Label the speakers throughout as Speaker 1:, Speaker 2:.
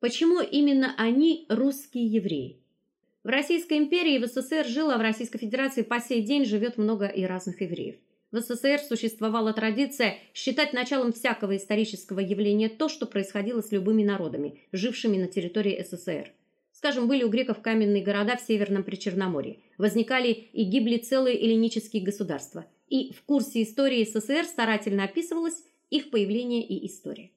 Speaker 1: Почему именно они русские евреи? В Российской империи в СССР жило, а в Российской Федерации по сей день живет много и разных евреев. В СССР существовала традиция считать началом всякого исторического явления то, что происходило с любыми народами, жившими на территории СССР. Скажем, были у греков каменные города в северном Причерноморье. Возникали и гибли целые эллинические государства. И в курсе истории СССР старательно описывалось их появление и история.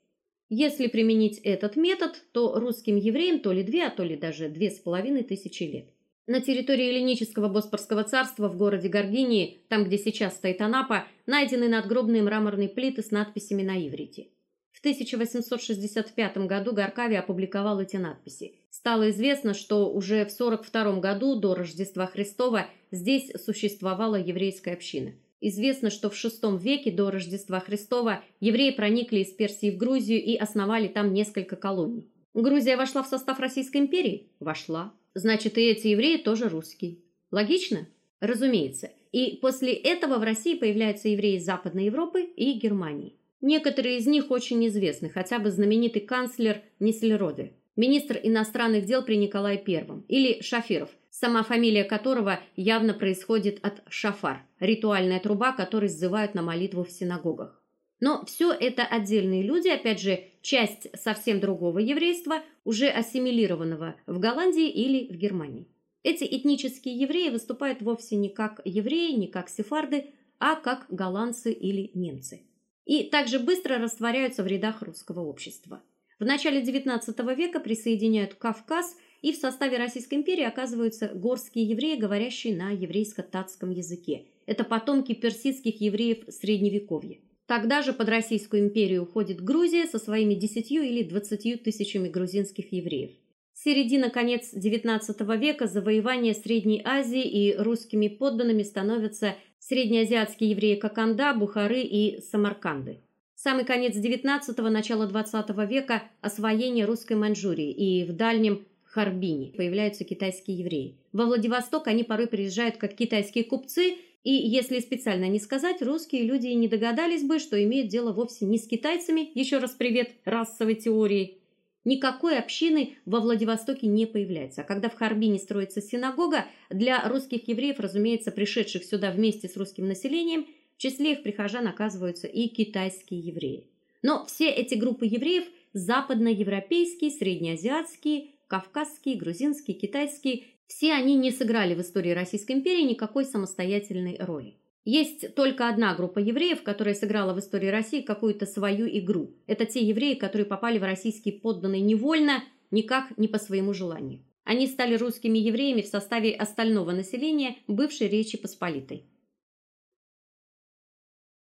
Speaker 1: Если применить этот метод, то русским евреям то ли две, а то ли даже две с половиной тысячи лет. На территории эллинического Боспорского царства в городе Гаргинии, там, где сейчас стоит Анапа, найдены надгробные мраморные плиты с надписями на иврите. В 1865 году Гаркави опубликовал эти надписи. Стало известно, что уже в 42 году до Рождества Христова здесь существовала еврейская община. Известно, что в VI веке до Рождества Христова евреи проникли из Персии в Грузию и основали там несколько колоний. Грузия вошла в состав Российской империи? Вошла. Значит, и эти евреи тоже русские. Логично? Разумеется. И после этого в России появляются евреи из Западной Европы и Германии. Некоторые из них очень известны, хотя бы знаменитый канцлер Ниссельроде, министр иностранных дел при Николае I, или Шафиров, сама фамилия которого явно происходит от шафар, ритуальная труба, которой сзывают на молитву в синагогах. Но все это отдельные люди, опять же, часть совсем другого еврейства, уже ассимилированного в Голландии или в Германии. Эти этнические евреи выступают вовсе не как евреи, не как сефарды, а как голландцы или немцы. И также быстро растворяются в рядах русского общества. В начале XIX века присоединяют Кавказ, и в составе Российской империи оказываются горские евреи, говорящие на еврейско-татском языке. Это потомки персидских евреев средневековья. Тогда же под Российскую империю уходит Грузия со своими 10 или 20 тысячами грузинских евреев. Середина-конец XIX века завоевание Средней Азии и русскими подданными становятся среднеазиатские евреи Коканда, Бухары и Самарканды. Самый конец XIX начало XX века освоение русской Маньчжурии и в дальнем Харбине появляются китайские евреи. Во Владивосток они порой приезжают как китайские купцы и если специально не сказать, русские люди не догадались бы, что имеют дело вовсе не с китайцами, еще раз привет расовой теории. Никакой общины во Владивостоке не появляется. А когда в Харбине строится синагога, для русских евреев, разумеется, пришедших сюда вместе с русским населением, в числе их прихожан оказываются и китайские евреи. Но все эти группы евреев западноевропейские, среднеазиатские, кавказские, грузинские, китайские все они не сыграли в истории Российской империи никакой самостоятельной роли. Есть только одна группа евреев, которая сыграла в истории России какую-то свою игру. Это те евреи, которые попали в российские подданные невольно, никак не по своему желанию. Они стали русскими евреями в составе остального населения бывшей Речи Посполитой.